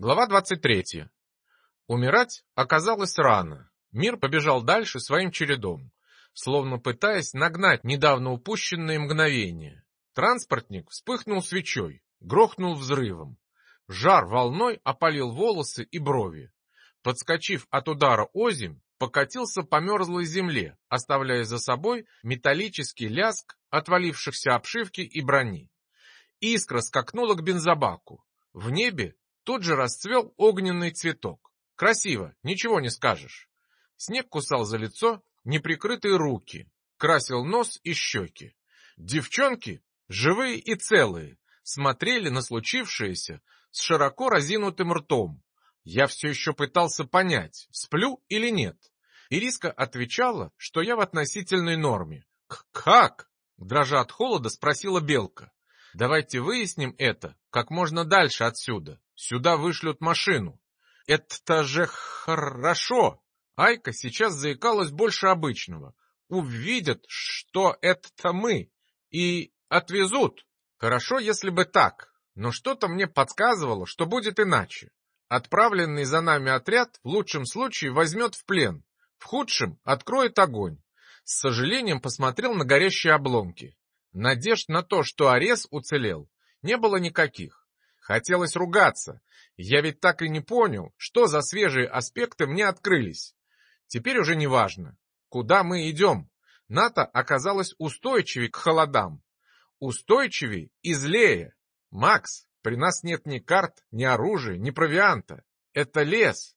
Глава 23. Умирать оказалось рано. Мир побежал дальше своим чередом, словно пытаясь нагнать недавно упущенные мгновения. Транспортник вспыхнул свечой, грохнул взрывом. Жар волной опалил волосы и брови. Подскочив от удара озимь, покатился по мерзлой земле, оставляя за собой металлический ляск отвалившихся обшивки и брони. Искра скакнула к бензобаку. В небе Тут же расцвел огненный цветок. Красиво, ничего не скажешь. Снег кусал за лицо неприкрытые руки, красил нос и щеки. Девчонки, живые и целые, смотрели на случившееся с широко разинутым ртом. Я все еще пытался понять, сплю или нет. Ириска отвечала, что я в относительной норме. «Как?» — дрожа от холода, спросила Белка. «Давайте выясним это как можно дальше отсюда. Сюда вышлют машину. Это же хорошо. Айка сейчас заикалась больше обычного. Увидят, что это мы, и отвезут. Хорошо, если бы так, но что-то мне подсказывало, что будет иначе. Отправленный за нами отряд в лучшем случае возьмет в плен, в худшем откроет огонь. С сожалением посмотрел на горящие обломки. Надежд на то, что Арес уцелел, не было никаких. Хотелось ругаться. Я ведь так и не понял, что за свежие аспекты мне открылись. Теперь уже не важно, куда мы идем. НАТО оказалось устойчивее к холодам. Устойчивее и злее. Макс, при нас нет ни карт, ни оружия, ни провианта. Это лес.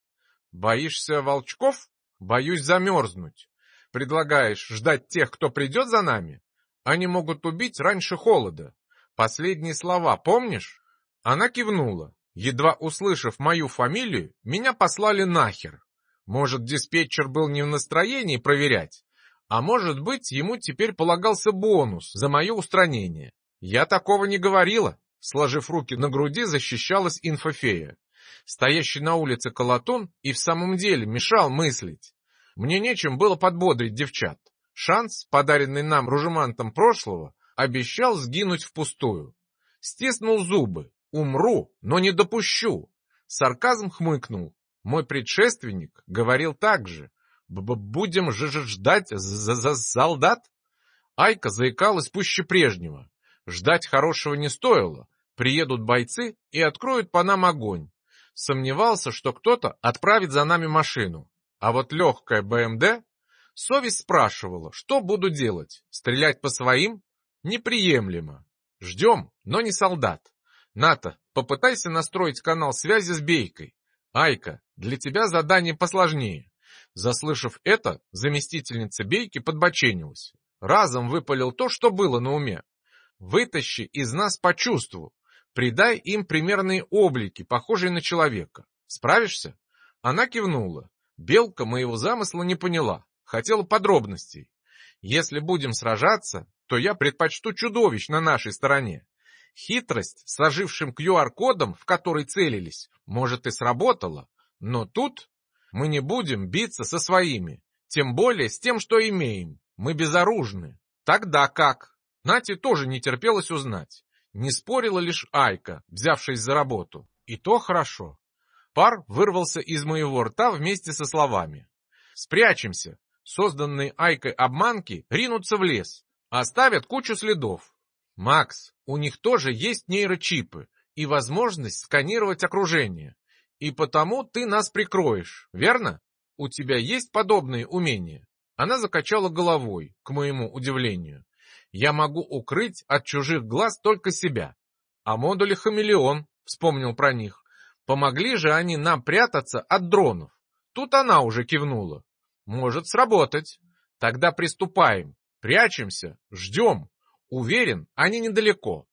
Боишься волчков? Боюсь замерзнуть. Предлагаешь ждать тех, кто придет за нами? Они могут убить раньше холода. Последние слова помнишь? Она кивнула. Едва услышав мою фамилию, меня послали нахер. Может, диспетчер был не в настроении проверять, а может быть, ему теперь полагался бонус за мое устранение. Я такого не говорила. Сложив руки на груди, защищалась инфофея. Стоящий на улице колотун и в самом деле мешал мыслить. Мне нечем было подбодрить девчат. Шанс, подаренный нам ружемантом прошлого, обещал сгинуть впустую. Стиснул зубы, Умру, но не допущу. Сарказм хмыкнул. Мой предшественник говорил так же. Б -б Будем же ждать за, за солдат? Айка заикалась пуще прежнего. Ждать хорошего не стоило. Приедут бойцы и откроют по нам огонь. Сомневался, что кто-то отправит за нами машину. А вот легкая БМД... Совесть спрашивала, что буду делать? Стрелять по своим? Неприемлемо. Ждем, но не солдат. Ната, попытайся настроить канал связи с Бейкой. Айка, для тебя задание посложнее. Заслышав это, заместительница Бейки подбоченилась. Разом выпалил то, что было на уме. Вытащи из нас по чувству. Придай им примерные облики, похожие на человека. Справишься? Она кивнула. Белка моего замысла не поняла. Хотела подробностей. Если будем сражаться, то я предпочту чудовищ на нашей стороне. Хитрость с ожившим QR-кодом, в который целились, может и сработала, но тут мы не будем биться со своими, тем более с тем, что имеем. Мы безоружны. Тогда как? Нате тоже не терпелось узнать. Не спорила лишь Айка, взявшись за работу. И то хорошо. Пар вырвался из моего рта вместе со словами. «Спрячемся!» Созданные Айкой обманки ринутся в лес, оставят кучу следов. Макс, у них тоже есть нейрочипы и возможность сканировать окружение. И потому ты нас прикроешь, верно? У тебя есть подобные умения? Она закачала головой, к моему удивлению. Я могу укрыть от чужих глаз только себя. А модули «Хамелеон», вспомнил про них. Помогли же они нам прятаться от дронов. Тут она уже кивнула. Может сработать. Тогда приступаем. Прячемся, ждем. Уверен, они недалеко.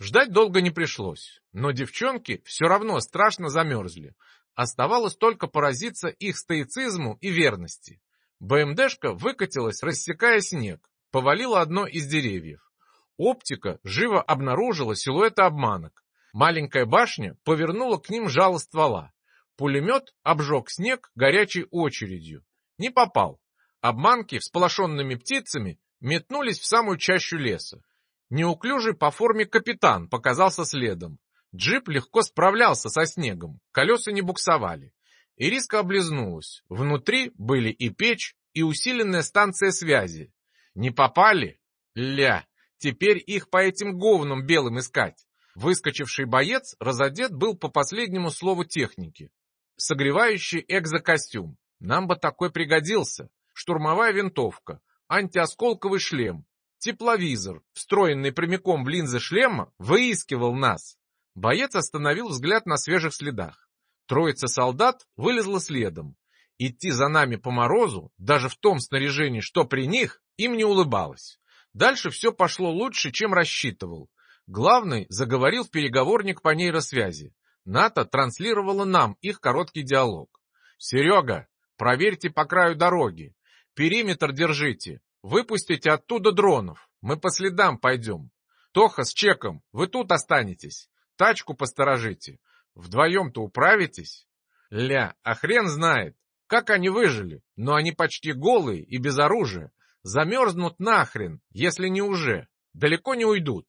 Ждать долго не пришлось, но девчонки все равно страшно замерзли. Оставалось только поразиться их стоицизму и верности. БМДшка выкатилась, рассекая снег, повалила одно из деревьев. Оптика живо обнаружила силуэты обманок. Маленькая башня повернула к ним жало ствола. Пулемет обжег снег горячей очередью. Не попал. Обманки всполошенными птицами метнулись в самую чащу леса. Неуклюжий по форме капитан показался следом. Джип легко справлялся со снегом, колеса не буксовали. Ириска облизнулась. Внутри были и печь, и усиленная станция связи. Не попали? Ля, теперь их по этим говнам белым искать. Выскочивший боец разодет был по последнему слову техники. Согревающий экзокостюм. Нам бы такой пригодился. Штурмовая винтовка, антиосколковый шлем, тепловизор, встроенный прямиком в линзы шлема, выискивал нас. Боец остановил взгляд на свежих следах. Троица солдат вылезла следом. Идти за нами по морозу, даже в том снаряжении, что при них, им не улыбалось. Дальше все пошло лучше, чем рассчитывал. Главный заговорил переговорник по нейросвязи. НАТО транслировало нам их короткий диалог. «Серега, проверьте по краю дороги. Периметр держите. Выпустите оттуда дронов. Мы по следам пойдем. Тоха с Чеком, вы тут останетесь. Тачку посторожите. Вдвоем-то управитесь? Ля, а хрен знает, как они выжили, но они почти голые и без оружия. Замерзнут нахрен, если не уже. Далеко не уйдут.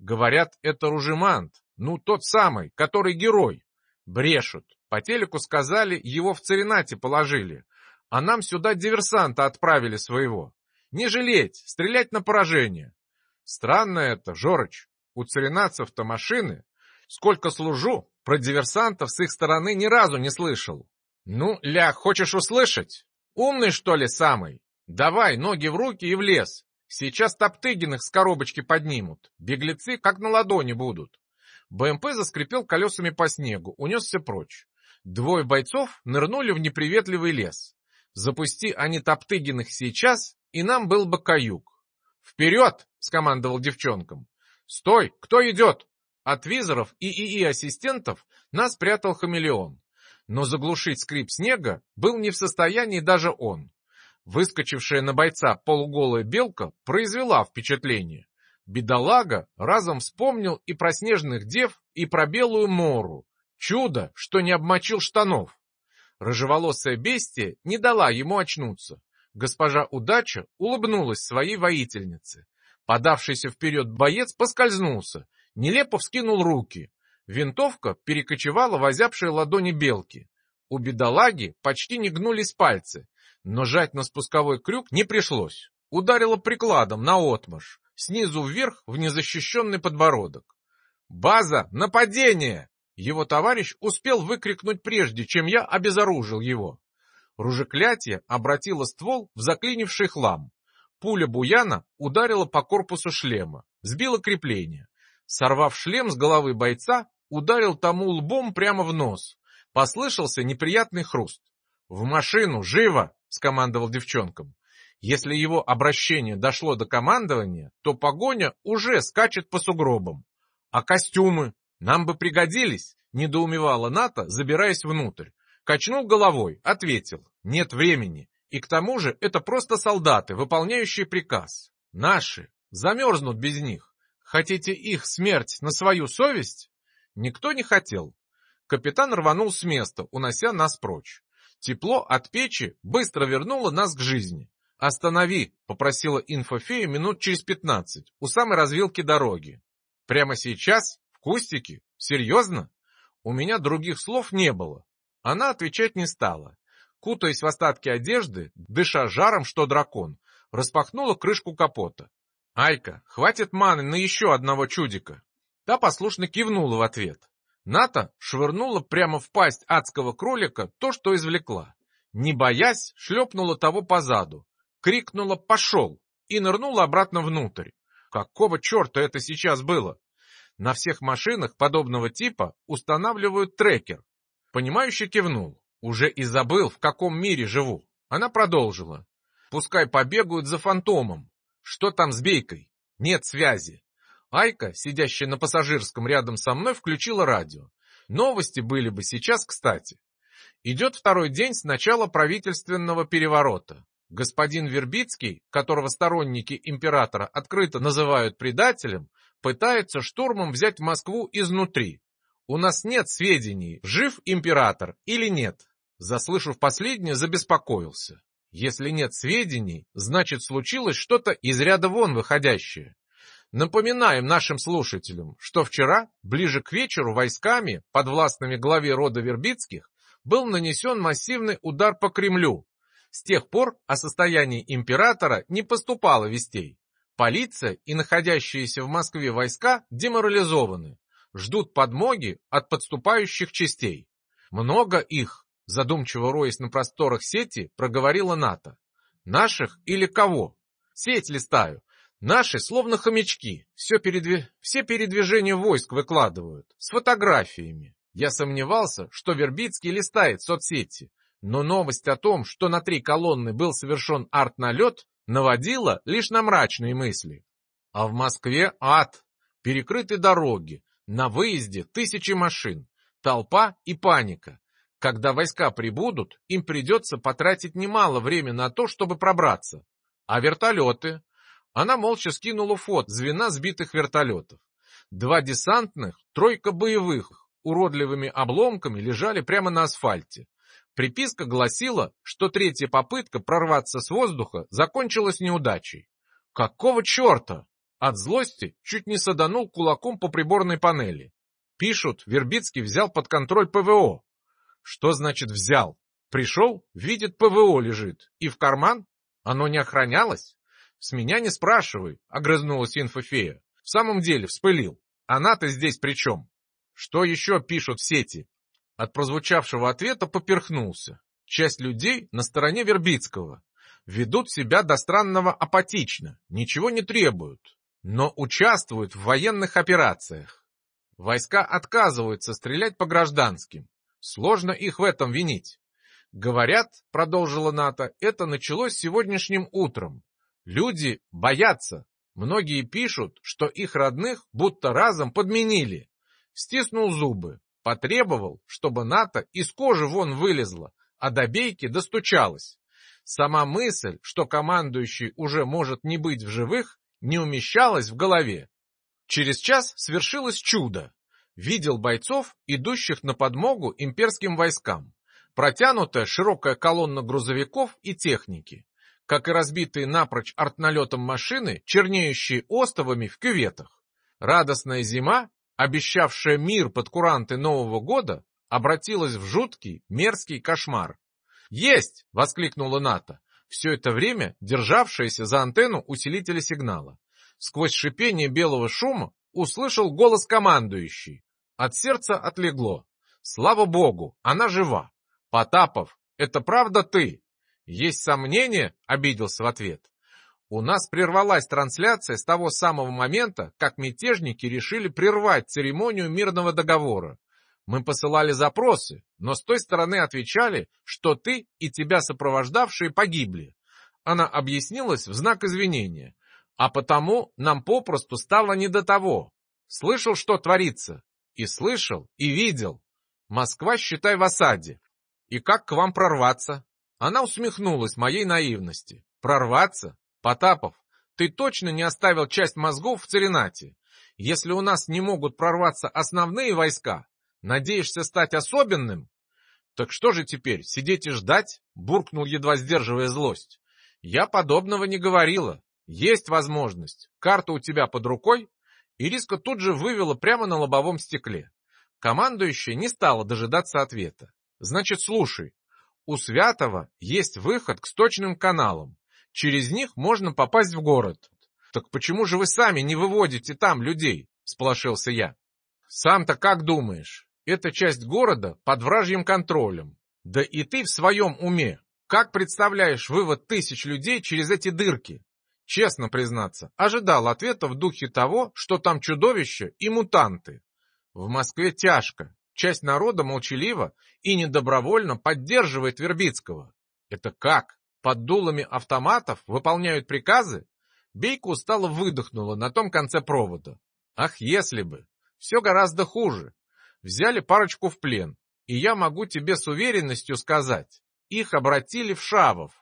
Говорят, это Ружемант, ну тот самый, который герой. Брешут. По телеку сказали, его в Царинате положили. А нам сюда диверсанта отправили своего. Не жалеть, стрелять на поражение. Странно это, Жорыч. У царинацев-то машины. Сколько служу, про диверсантов с их стороны ни разу не слышал. Ну, ля, хочешь услышать? Умный, что ли, самый? Давай, ноги в руки и в лес. Сейчас Топтыгиных с коробочки поднимут. Беглецы как на ладони будут. БМП заскрипел колесами по снегу, унесся прочь. Двое бойцов нырнули в неприветливый лес. Запусти они Топтыгиных сейчас, и нам был бы каюк. «Вперед!» — скомандовал девчонкам. «Стой! Кто идет?» От визоров и ИИ-ассистентов нас прятал хамелеон. Но заглушить скрип снега был не в состоянии даже он. Выскочившая на бойца полуголая белка произвела впечатление. Бедолага разом вспомнил и про снежных дев, и про белую мору. Чудо, что не обмочил штанов. Рыжеволосая бестия не дала ему очнуться. Госпожа Удача улыбнулась своей воительнице. Подавшийся вперед боец поскользнулся, нелепо вскинул руки. Винтовка перекочевала в озябшие ладони белки. У бедолаги почти не гнулись пальцы, но жать на спусковой крюк не пришлось. Ударила прикладом на отмаш, снизу вверх в незащищенный подбородок. «База! Нападение!» Его товарищ успел выкрикнуть прежде, чем я обезоружил его. Ружеклятие обратило ствол в заклинивший хлам. Пуля Буяна ударила по корпусу шлема, сбила крепление. Сорвав шлем с головы бойца, ударил тому лбом прямо в нос. Послышался неприятный хруст. «В машину! Живо!» — скомандовал девчонкам. Если его обращение дошло до командования, то погоня уже скачет по сугробам. А костюмы? Нам бы пригодились, недоумевала Ната, забираясь внутрь. Качнул головой, ответил, нет времени. И к тому же это просто солдаты, выполняющие приказ. Наши. Замерзнут без них. Хотите их смерть на свою совесть? Никто не хотел. Капитан рванул с места, унося нас прочь. Тепло от печи быстро вернуло нас к жизни. «Останови!» — попросила инфофея минут через пятнадцать, у самой развилки дороги. «Прямо сейчас? В кустике? Серьезно?» У меня других слов не было. Она отвечать не стала. Кутаясь в остатки одежды, дыша жаром, что дракон, распахнула крышку капота. «Айка, хватит маны на еще одного чудика!» Та послушно кивнула в ответ. Ната швырнула прямо в пасть адского кролика то, что извлекла. Не боясь, шлепнула того по заду. Крикнула «Пошел!» и нырнула обратно внутрь. Какого черта это сейчас было? На всех машинах подобного типа устанавливают трекер. Понимающе кивнул. Уже и забыл, в каком мире живу. Она продолжила. Пускай побегают за фантомом. Что там с Бейкой? Нет связи. Айка, сидящая на пассажирском рядом со мной, включила радио. Новости были бы сейчас кстати. Идет второй день с начала правительственного переворота. Господин Вербицкий, которого сторонники императора открыто называют предателем, пытается штурмом взять Москву изнутри. У нас нет сведений, жив император или нет. Заслышав последнее, забеспокоился. Если нет сведений, значит случилось что-то из ряда вон выходящее. Напоминаем нашим слушателям, что вчера, ближе к вечеру, войсками, подвластными главе рода Вербицких, был нанесен массивный удар по Кремлю. С тех пор о состоянии императора не поступало вестей. Полиция и находящиеся в Москве войска деморализованы, ждут подмоги от подступающих частей. Много их, задумчиво роясь на просторах сети, проговорила НАТО. Наших или кого? Сеть листаю. Наши словно хомячки, все, передви... все передвижения войск выкладывают, с фотографиями. Я сомневался, что Вербицкий листает соцсети, но новость о том, что на три колонны был совершен арт-налет, наводила лишь на мрачные мысли. А в Москве ад, перекрыты дороги, на выезде тысячи машин, толпа и паника. Когда войска прибудут, им придется потратить немало времени на то, чтобы пробраться. А вертолеты? Она молча скинула фото звена сбитых вертолетов. Два десантных, тройка боевых, уродливыми обломками лежали прямо на асфальте. Приписка гласила, что третья попытка прорваться с воздуха закончилась неудачей. Какого черта? От злости чуть не саданул кулаком по приборной панели. Пишут, Вербицкий взял под контроль ПВО. Что значит взял? Пришел, видит, ПВО лежит. И в карман? Оно не охранялось? С меня не спрашивай, огрызнулась инфофея. В самом деле, вспылил. Она-то здесь при чем? Что еще пишут в сети? От прозвучавшего ответа поперхнулся. Часть людей на стороне Вербицкого. Ведут себя до странного апатично, ничего не требуют, но участвуют в военных операциях. Войска отказываются стрелять по гражданским. Сложно их в этом винить. Говорят, продолжила НАТО, это началось сегодняшним утром. Люди боятся. Многие пишут, что их родных будто разом подменили. Стиснул зубы, потребовал, чтобы НАТО из кожи вон вылезла, а до бейки достучалась. Сама мысль, что командующий уже может не быть в живых, не умещалась в голове. Через час свершилось чудо. Видел бойцов, идущих на подмогу имперским войскам. Протянутая широкая колонна грузовиков и техники. Как и разбитые напрочь артналетом машины, чернеющие остовами в кюветах. Радостная зима обещавшая мир под куранты Нового года, обратилась в жуткий, мерзкий кошмар. «Есть!» — воскликнула НАТО, все это время державшаяся за антенну усилителя сигнала. Сквозь шипение белого шума услышал голос командующий. От сердца отлегло. «Слава богу, она жива!» «Потапов, это правда ты?» «Есть сомнения?» — обиделся в ответ. У нас прервалась трансляция с того самого момента, как мятежники решили прервать церемонию мирного договора. Мы посылали запросы, но с той стороны отвечали, что ты и тебя сопровождавшие погибли. Она объяснилась в знак извинения. А потому нам попросту стало не до того. Слышал, что творится? И слышал, и видел. Москва, считай, в осаде. И как к вам прорваться? Она усмехнулась моей наивности. Прорваться? Потапов, ты точно не оставил часть мозгов в Царинате? Если у нас не могут прорваться основные войска, надеешься стать особенным? Так что же теперь, сидеть и ждать? Буркнул, едва сдерживая злость. Я подобного не говорила. Есть возможность. Карта у тебя под рукой? Ириска тут же вывела прямо на лобовом стекле. Командующая не стала дожидаться ответа. Значит, слушай. У Святого есть выход к сточным каналам. Через них можно попасть в город. Так почему же вы сами не выводите там людей? Сполошился я. Сам-то как думаешь? Эта часть города под вражьим контролем. Да и ты в своем уме. Как представляешь вывод тысяч людей через эти дырки? Честно признаться, ожидал ответа в духе того, что там чудовища и мутанты. В Москве тяжко. Часть народа молчаливо и недобровольно поддерживает Вербицкого. Это как? Под дулами автоматов выполняют приказы? Бейка устало выдохнула на том конце провода. Ах, если бы! Все гораздо хуже. Взяли парочку в плен, и я могу тебе с уверенностью сказать, их обратили в шавов.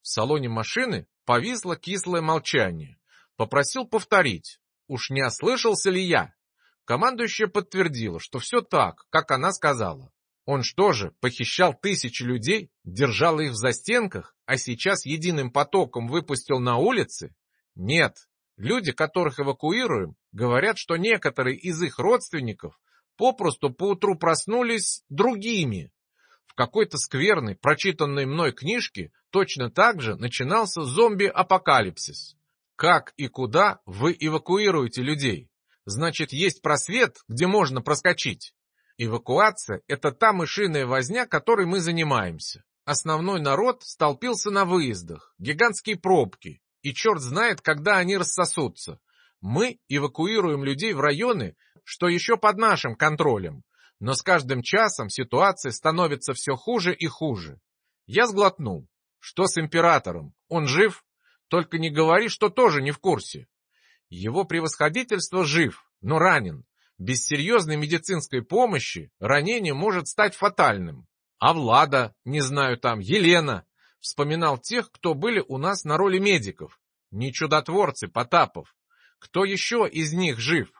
В салоне машины повисло кислое молчание. Попросил повторить. Уж не ослышался ли я? Командующая подтвердила, что все так, как она сказала. Он что же, похищал тысячи людей, держал их в застенках, а сейчас единым потоком выпустил на улицы? Нет, Люди, которых эвакуируем, говорят, что некоторые из их родственников попросту поутру проснулись другими. В какой-то скверной, прочитанной мной книжке точно так же начинался зомби-апокалипсис. Как и куда вы эвакуируете людей? Значит, есть просвет, где можно проскочить. Эвакуация – это та мышиная возня, которой мы занимаемся. Основной народ столпился на выездах, гигантские пробки, и черт знает, когда они рассосутся. Мы эвакуируем людей в районы, что еще под нашим контролем, но с каждым часом ситуация становится все хуже и хуже. Я сглотнул. Что с императором? Он жив? Только не говори, что тоже не в курсе. Его превосходительство жив, но ранен. Без серьезной медицинской помощи ранение может стать фатальным. А Влада, не знаю там, Елена, вспоминал тех, кто были у нас на роли медиков. Не чудотворцы, Потапов. Кто еще из них жив?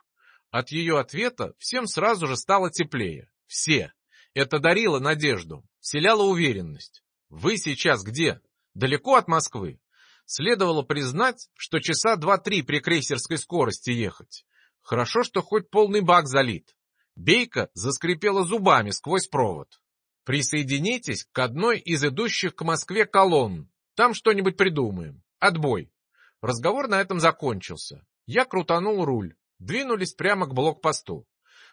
От ее ответа всем сразу же стало теплее. Все. Это дарило надежду, селяло уверенность. Вы сейчас где? Далеко от Москвы? Следовало признать, что часа два-три при крейсерской скорости ехать. Хорошо, что хоть полный бак залит. Бейка заскрипела зубами сквозь провод. Присоединитесь к одной из идущих к Москве колонн. Там что-нибудь придумаем. Отбой. Разговор на этом закончился. Я крутанул руль. Двинулись прямо к блокпосту.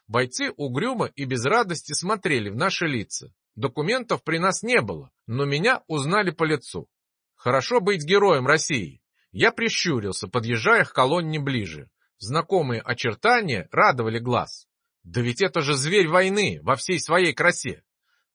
Бойцы угрюмо и без радости смотрели в наши лица. Документов при нас не было, но меня узнали по лицу. Хорошо быть героем России. Я прищурился, подъезжая к колонне ближе. Знакомые очертания радовали глаз. Да ведь это же зверь войны во всей своей красе.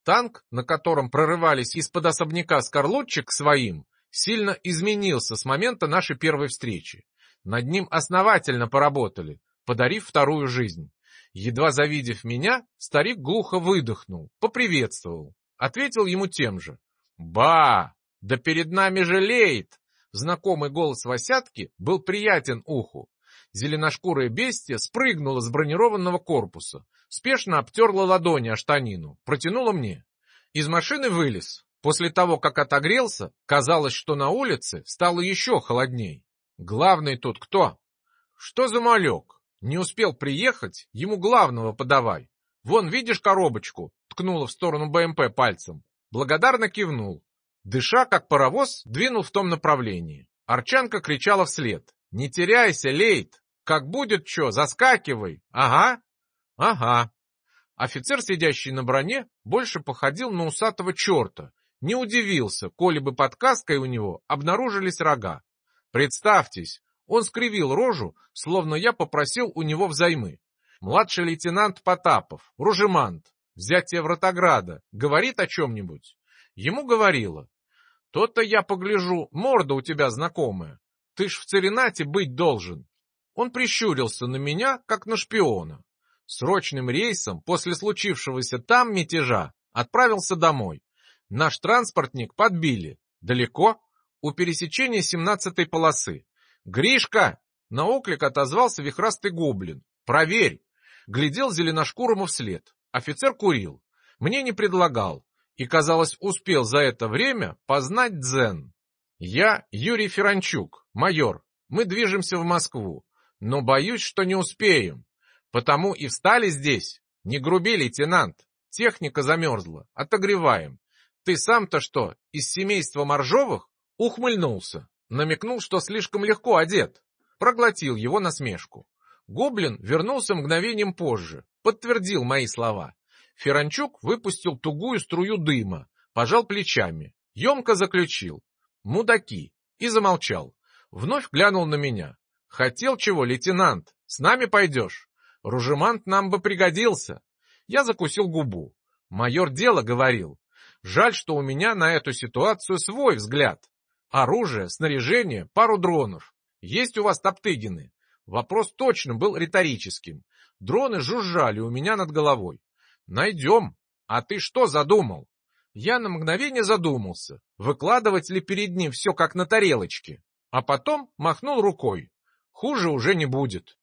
Танк, на котором прорывались из-под особняка Скорлупчик к своим, сильно изменился с момента нашей первой встречи. Над ним основательно поработали, подарив вторую жизнь. Едва завидев меня, старик глухо выдохнул, поприветствовал. Ответил ему тем же. «Ба! Да перед нами же леет!» Знакомый голос Васятки был приятен уху. Зеленошкурое бестия спрыгнула с бронированного корпуса, спешно обтерла ладони о штанину, протянула мне. Из машины вылез. После того, как отогрелся, казалось, что на улице стало еще холодней. Главный тут кто? Что за малек? Не успел приехать, ему главного подавай. Вон, видишь коробочку? Ткнула в сторону БМП пальцем. Благодарно кивнул. Дыша, как паровоз, двинул в том направлении. Арчанка кричала вслед. «Не теряйся, Лейт! Как будет что, заскакивай! Ага!» Ага. Офицер, сидящий на броне, больше походил на усатого черта. Не удивился, коли бы под каской у него обнаружились рога. Представьтесь, он скривил рожу, словно я попросил у него взаймы. Младший лейтенант Потапов, ружемант, взятие Вратограда, говорит о чем-нибудь? Ему говорила. То-то я погляжу, морда у тебя знакомая. Ты ж в Царинате быть должен. Он прищурился на меня, как на шпиона. Срочным рейсом после случившегося там мятежа отправился домой. Наш транспортник подбили. Далеко? У пересечения 17-й полосы. «Гришка!» — на оклик отозвался вихрастый гоблин. «Проверь!» Глядел зеленошкурому вслед. Офицер курил. Мне не предлагал. И, казалось, успел за это время познать дзен. Я Юрий Феранчук, майор. Мы движемся в Москву. Но боюсь, что не успеем. Потому и встали здесь. Не груби, лейтенант. Техника замерзла. Отогреваем. Ты сам-то что, из семейства Моржовых? Ухмыльнулся. Намекнул, что слишком легко одет. Проглотил его насмешку. Гоблин вернулся мгновением позже. Подтвердил мои слова. Феранчук выпустил тугую струю дыма. Пожал плечами. Емко заключил. Мудаки. И замолчал. Вновь глянул на меня. Хотел чего, лейтенант? С нами пойдешь? Ружемант нам бы пригодился. Я закусил губу. Майор дело говорил. Жаль, что у меня на эту ситуацию свой взгляд. Оружие, снаряжение, пару дронов. Есть у вас топтыгины? Вопрос точно был риторическим. Дроны жужжали у меня над головой. Найдем. А ты что задумал? Я на мгновение задумался, выкладывать ли перед ним все как на тарелочке. А потом махнул рукой. Хуже уже не будет.